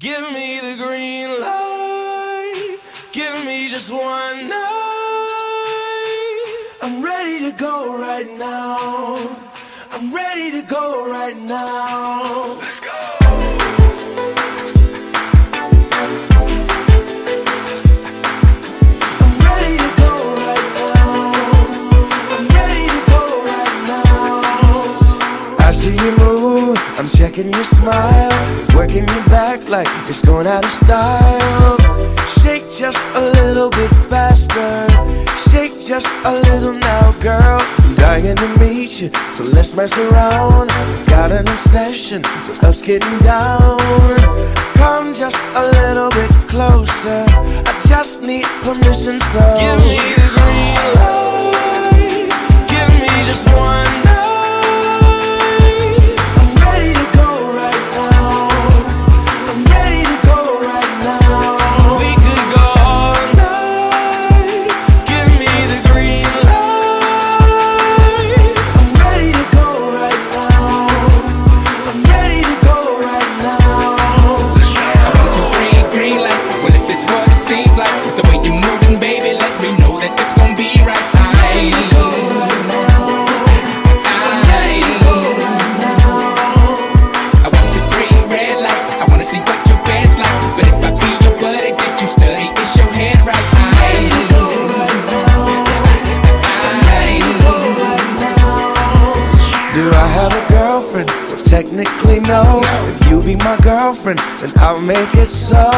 Give me the green light. Give me just one night. I'm ready to go right now. I'm ready to go right now. Checking your smile. Working your back like it's going out of style. Shake just a little bit faster. Shake just a little now, girl. I'm dying to meet you, so let's mess around. Got an obsession with us getting down. Come just a little bit closer. I just need permission, so give me the green light. Do I have a girlfriend? Well, technically, no. If you be my girlfriend, then I'll make it so.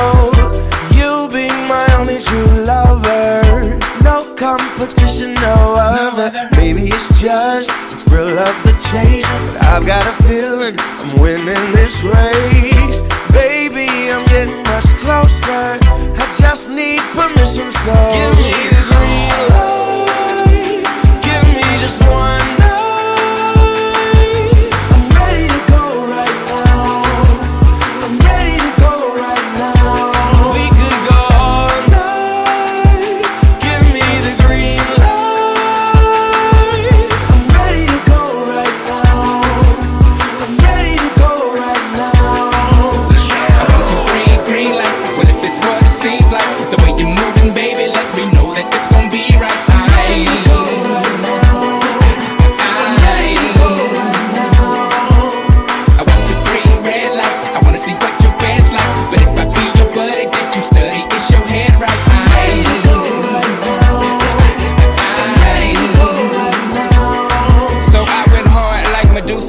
You'll be my only true lover. No competition, no other. Maybe it's just the thrill of the chase. But I've got a feeling I'm winning this race. Baby, I'm getting much closer. I just need permission, so. Give me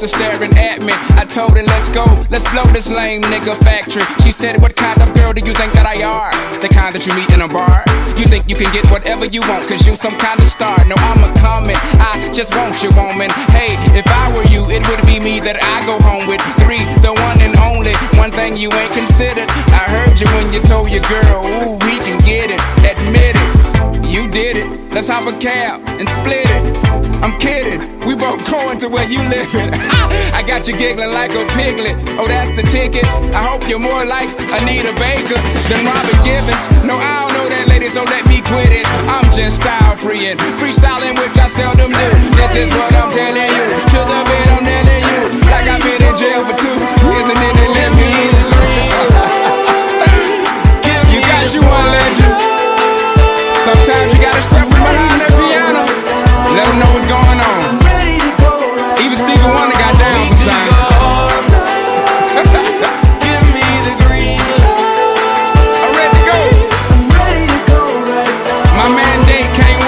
Medusa staring at me. I told her, let's go, let's blow this lame nigga factory. She said, What kind of girl do you think that I are? The kind that you meet in a bar. You think you can get whatever you want, cause you some kind of star. No, I'm a comet, I just want you, woman. Hey, if I were you, it would be me that I go home with. Three, the one and only. One thing you ain't considered. I heard you when you told your girl, Ooh, we can get it. Admit it. You did it. Let's hop a cab and split it. I'm kidding. We both going to where you living. I got you giggling like a piglet. Oh, that's the ticket. I hope you're more like Anita Baker than Robin Givens. No, I don't know that lady, so let me quit it. I'm just style freeing, freestyling, which I seldom do. This is what I'm telling you. To the bed, I'm telling you. Like I've been in jail for two years and then they let me in. you got you one legend. Sometimes you game came